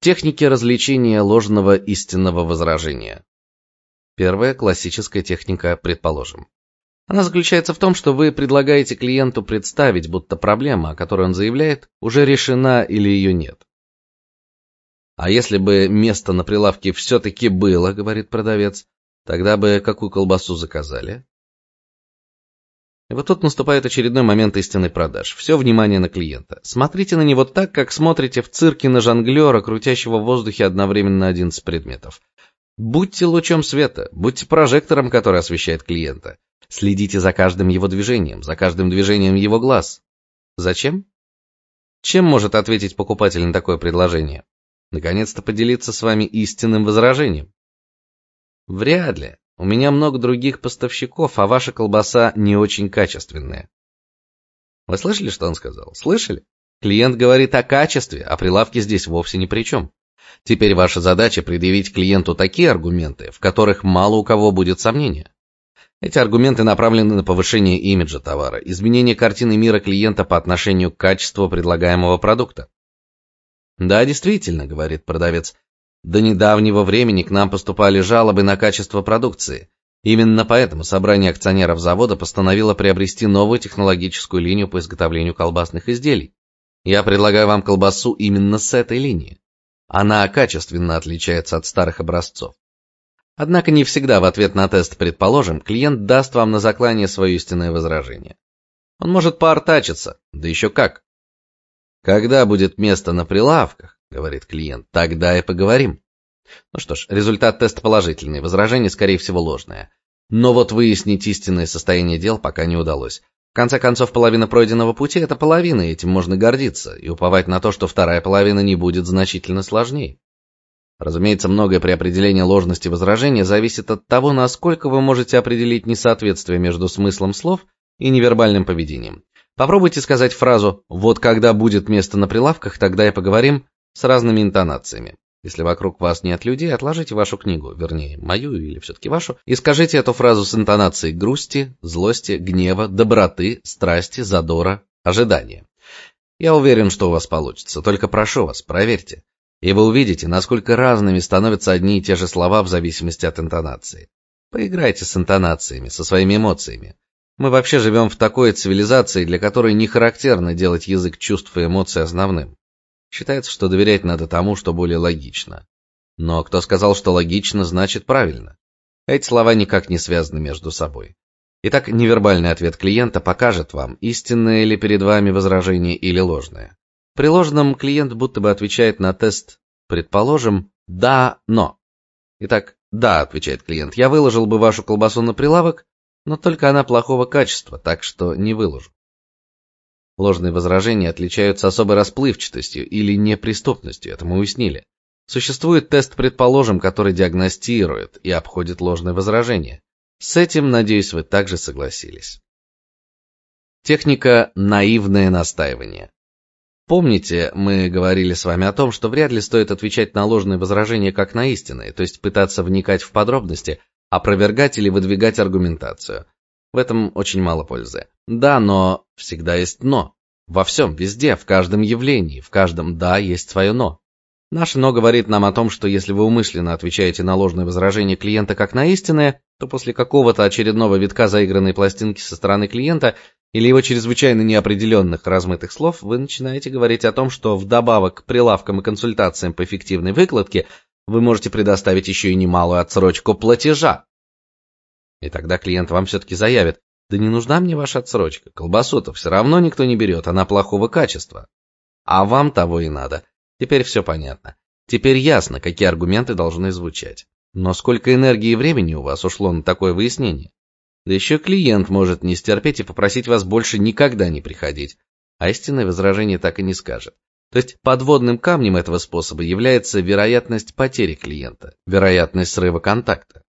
Техники развлечения ложного истинного возражения. Первая классическая техника, предположим. Она заключается в том, что вы предлагаете клиенту представить, будто проблема, о которой он заявляет, уже решена или ее нет. А если бы место на прилавке все-таки было, говорит продавец, тогда бы какую колбасу заказали? И вот тут наступает очередной момент истинной продаж. Все внимание на клиента. Смотрите на него так, как смотрите в цирке на жонглера, крутящего в воздухе одновременно 11 предметов. Будьте лучом света, будьте прожектором, который освещает клиента. Следите за каждым его движением, за каждым движением его глаз. Зачем? Чем может ответить покупатель на такое предложение? Наконец-то поделиться с вами истинным возражением. Вряд ли. У меня много других поставщиков, а ваша колбаса не очень качественная. Вы слышали, что он сказал? Слышали? Клиент говорит о качестве, а прилавки здесь вовсе ни при чем. Теперь ваша задача предъявить клиенту такие аргументы, в которых мало у кого будет сомнения. Эти аргументы направлены на повышение имиджа товара, изменение картины мира клиента по отношению к качеству предлагаемого продукта. Да, действительно, говорит продавец, до недавнего времени к нам поступали жалобы на качество продукции. Именно поэтому собрание акционеров завода постановило приобрести новую технологическую линию по изготовлению колбасных изделий. Я предлагаю вам колбасу именно с этой линии. Она качественно отличается от старых образцов. Однако не всегда в ответ на тест, предположим, клиент даст вам на заклание свое истинное возражение. Он может поортачиться, да еще как. Когда будет место на прилавках, говорит клиент. Тогда и поговорим. Ну что ж, результат теста положительный, возражение скорее всего ложное. Но вот выяснить истинное состояние дел пока не удалось. В конце концов, половина пройденного пути это половина, и этим можно гордиться и уповать на то, что вторая половина не будет значительно сложнее. Разумеется, многое при определении ложности возражения зависит от того, насколько вы можете определить несоответствие между смыслом слов и невербальным поведением. Попробуйте сказать фразу: "Вот когда будет место на прилавках, тогда и поговорим" с разными интонациями. Если вокруг вас нет людей, отложите вашу книгу, вернее, мою или все-таки вашу, и скажите эту фразу с интонацией грусти, злости, гнева, доброты, страсти, задора, ожидания. Я уверен, что у вас получится, только прошу вас, проверьте. И вы увидите, насколько разными становятся одни и те же слова в зависимости от интонации. Поиграйте с интонациями, со своими эмоциями. Мы вообще живем в такой цивилизации, для которой не характерно делать язык чувств и эмоций основным. Считается, что доверять надо тому, что более логично. Но кто сказал, что логично, значит правильно? Эти слова никак не связаны между собой. Итак, невербальный ответ клиента покажет вам, истинное ли перед вами возражение или ложное. При ложном клиент будто бы отвечает на тест, предположим, да, но. Итак, да, отвечает клиент. Я выложил бы вашу колбасу на прилавок, но только она плохого качества, так что не выложу. Ложные возражения отличаются особой расплывчатостью или неприступностью, это мы уяснили. Существует тест, предположим, который диагностирует и обходит ложные возражения. С этим, надеюсь, вы также согласились. Техника наивное настаивание. Помните, мы говорили с вами о том, что вряд ли стоит отвечать на ложные возражения как на истинные, то есть пытаться вникать в подробности, опровергать или выдвигать аргументацию. В этом очень мало пользы. Да, но всегда есть но. Во всем, везде, в каждом явлении, в каждом да есть свое но. Наше но говорит нам о том, что если вы умышленно отвечаете на ложное возражение клиента как на истинное, то после какого-то очередного витка заигранной пластинки со стороны клиента или его чрезвычайно неопределенных размытых слов, вы начинаете говорить о том, что вдобавок к прилавкам и консультациям по эффективной выкладке вы можете предоставить еще и немалую отсрочку платежа. И тогда клиент вам все-таки заявит, да не нужна мне ваша отсрочка, колбасу-то все равно никто не берет, она плохого качества. А вам того и надо. Теперь все понятно. Теперь ясно, какие аргументы должны звучать. Но сколько энергии и времени у вас ушло на такое выяснение? Да еще клиент может не стерпеть и попросить вас больше никогда не приходить, а истинное возражение так и не скажет. То есть подводным камнем этого способа является вероятность потери клиента, вероятность срыва контакта.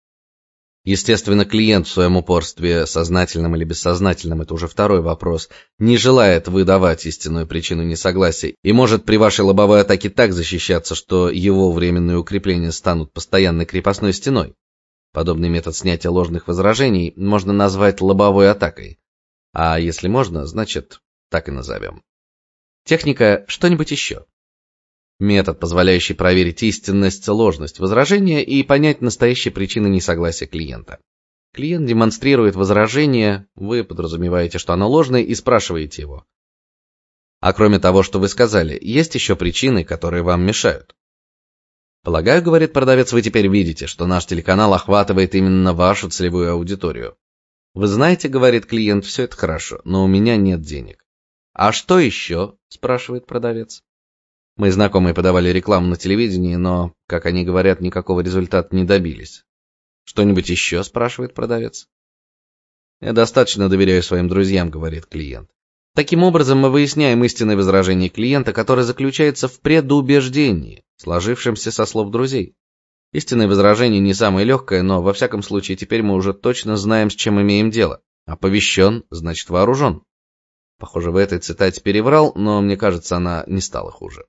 Естественно, клиент в своем упорстве, сознательном или бессознательном, это уже второй вопрос, не желает выдавать истинную причину несогласия и может при вашей лобовой атаке так защищаться, что его временные укрепления станут постоянной крепостной стеной. Подобный метод снятия ложных возражений можно назвать лобовой атакой. А если можно, значит, так и назовем. Техника что-нибудь еще. Метод, позволяющий проверить истинность, ложность возражения и понять настоящие причины несогласия клиента. Клиент демонстрирует возражение, вы подразумеваете, что оно ложное, и спрашиваете его. А кроме того, что вы сказали, есть еще причины, которые вам мешают. Полагаю, говорит продавец, вы теперь видите, что наш телеканал охватывает именно вашу целевую аудиторию. Вы знаете, говорит клиент, все это хорошо, но у меня нет денег. А что еще? спрашивает продавец. Мы знакомые подавали рекламу на телевидении, но, как они говорят, никакого результата не добились. Что-нибудь еще?» – спрашивает продавец. Я достаточно доверяю своим друзьям, говорит клиент. Таким образом, мы выясняем истинное возражение клиента, которое заключается в предубеждении, сложившемся со слов друзей. Истинное возражение не самое легкое, но во всяком случае теперь мы уже точно знаем, с чем имеем дело. Оповещен, значит вооружен. Похоже, в этой цитате переврал, но мне кажется, она не стала хуже.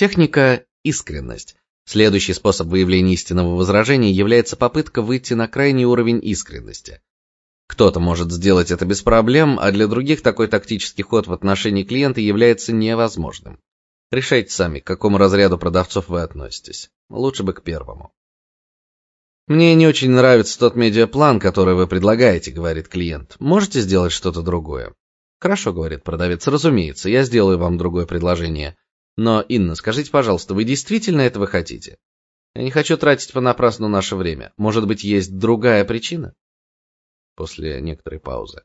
Техника искренность. Следующий способ выявления истинного возражения является попытка выйти на крайний уровень искренности. Кто-то может сделать это без проблем, а для других такой тактический ход в отношении клиента является невозможным. Решайте сами, к какому разряду продавцов вы относитесь. Лучше бы к первому. Мне не очень нравится тот медиаплан, который вы предлагаете, говорит клиент. Можете сделать что-то другое? Хорошо, говорит продавец. Разумеется, я сделаю вам другое предложение. Но, Инна, скажите, пожалуйста, вы действительно этого хотите? Я не хочу тратить понапрасну наше время. Может быть, есть другая причина? После некоторой паузы.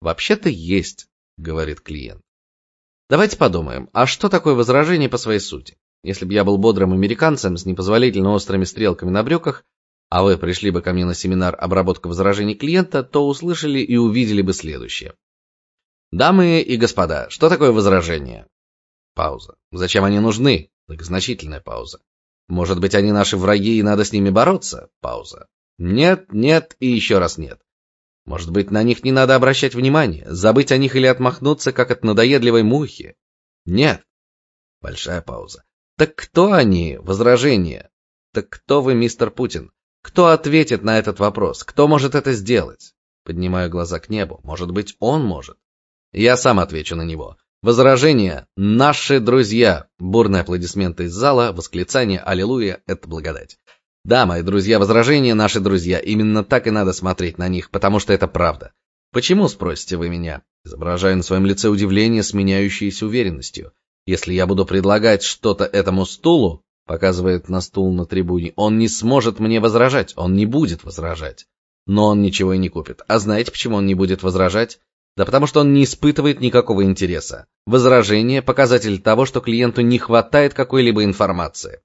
Вообще-то есть, говорит клиент. Давайте подумаем, а что такое возражение по своей сути? Если бы я был бодрым американцем с непозволительно острыми стрелками на брюках, а вы пришли бы ко мне на семинар обработка возражений клиента, то услышали и увидели бы следующее. Дамы и господа, что такое возражение? Пауза. Зачем они нужны? Многозначительная пауза. Может быть, они наши враги и надо с ними бороться? Пауза. Нет, нет и еще раз нет. Может быть, на них не надо обращать внимание, забыть о них или отмахнуться, как от надоедливой мухи? Нет. Большая пауза. Так кто они? Возражение. Так кто вы, мистер Путин? Кто ответит на этот вопрос? Кто может это сделать? Поднимаю глаза к небу. Может быть, он может. Я сам отвечу на него. Возражение «Наши друзья!» Бурные аплодисменты из зала, восклицание «Аллилуйя!» — это благодать. Да, мои друзья, возражения наши друзья. Именно так и надо смотреть на них, потому что это правда. Почему, спросите вы меня? Изображаю на своем лице удивление, сменяющееся уверенностью. Если я буду предлагать что-то этому стулу, показывает на стул на трибуне, он не сможет мне возражать, он не будет возражать. Но он ничего и не купит. А знаете, почему он не будет возражать? Да потому что он не испытывает никакого интереса. Возражение – показатель того, что клиенту не хватает какой-либо информации.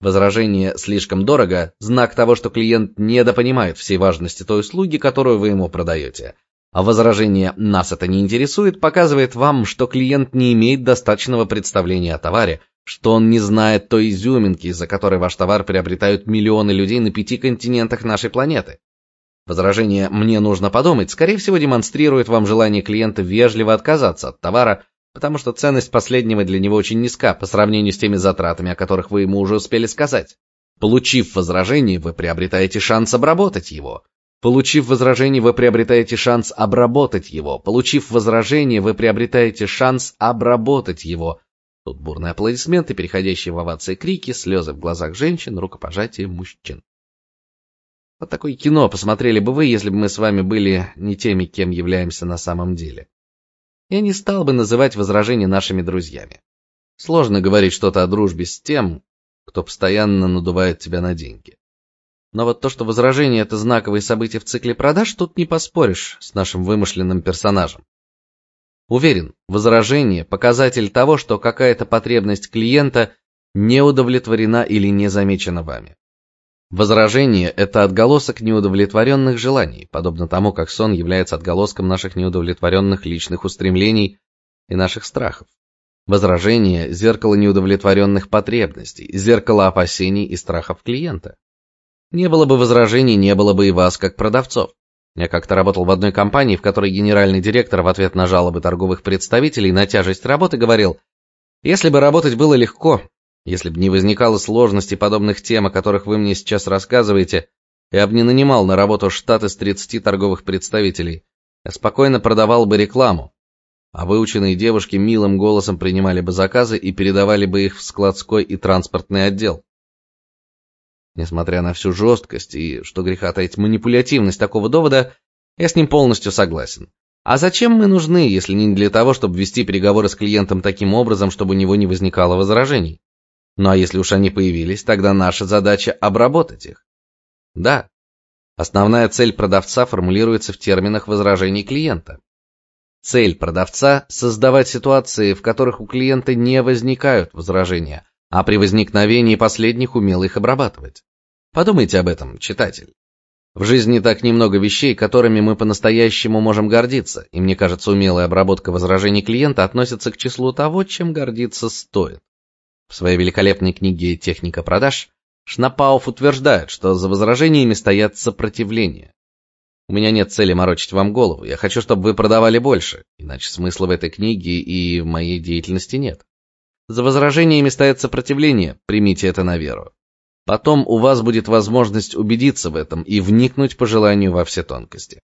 Возражение «слишком дорого» – знак того, что клиент недопонимает всей важности той услуги, которую вы ему продаете. А возражение «нас это не интересует» показывает вам, что клиент не имеет достаточного представления о товаре, что он не знает той изюминки, из-за которой ваш товар приобретают миллионы людей на пяти континентах нашей планеты. Возражение «мне нужно подумать» скорее всего демонстрирует вам желание клиента вежливо отказаться от товара, потому что ценность последнего для него очень низка по сравнению с теми затратами, о которых вы ему уже успели сказать. Получив возражение, вы приобретаете шанс обработать его. Получив возражение, вы приобретаете шанс обработать его. Получив возражение, вы приобретаете шанс обработать его. Тут бурные аплодисменты, переходящие в овации крики, слезы в глазах женщин, рукопожатие мужчин. Вот такое кино посмотрели бы вы, если бы мы с вами были не теми, кем являемся на самом деле. Я не стал бы называть возражения нашими друзьями. Сложно говорить что-то о дружбе с тем, кто постоянно надувает тебя на деньги. Но вот то, что возражение это знаковое событие в цикле продаж, тут не поспоришь с нашим вымышленным персонажем. Уверен, возражение показатель того, что какая-то потребность клиента не удовлетворена или не замечена вами. Возражение это отголосок неудовлетворенных желаний, подобно тому, как сон является отголоском наших неудовлетворенных личных устремлений и наших страхов. Возражение зеркало неудовлетворенных потребностей, зеркало опасений и страхов клиента. Не было бы возражений, не было бы и вас как продавцов. Я как-то работал в одной компании, в которой генеральный директор в ответ на жалобы торговых представителей на тяжесть работы говорил: "Если бы работать было легко, если бы не возникало сложностей подобных тем, о которых вы мне сейчас рассказываете, я бы не нанимал на работу штат из 30 торговых представителей. Я спокойно продавал бы рекламу. а выученные девушки милым голосом принимали бы заказы и передавали бы их в складской и транспортный отдел. Несмотря на всю жесткость и, что греха таить, манипулятивность такого довода, я с ним полностью согласен. А зачем мы нужны, если не для того, чтобы вести переговоры с клиентом таким образом, чтобы у него не возникало возражений? Ну а если уж они появились, тогда наша задача обработать их. Да. Основная цель продавца формулируется в терминах возражений клиента. Цель продавца создавать ситуации, в которых у клиента не возникают возражения, а при возникновении последних умело их обрабатывать. Подумайте об этом, читатель. В жизни так немного вещей, которыми мы по-настоящему можем гордиться, и мне кажется, умелая обработка возражений клиента относится к числу того, чем гордиться стоит. В своей великолепной книге Техника продаж Шнапауф утверждает, что за возражениями стоят сопротивления. У меня нет цели морочить вам голову. Я хочу, чтобы вы продавали больше, иначе смысла в этой книге и в моей деятельности нет. За возражениями стоит сопротивление, примите это на веру. Потом у вас будет возможность убедиться в этом и вникнуть по желанию во все тонкости.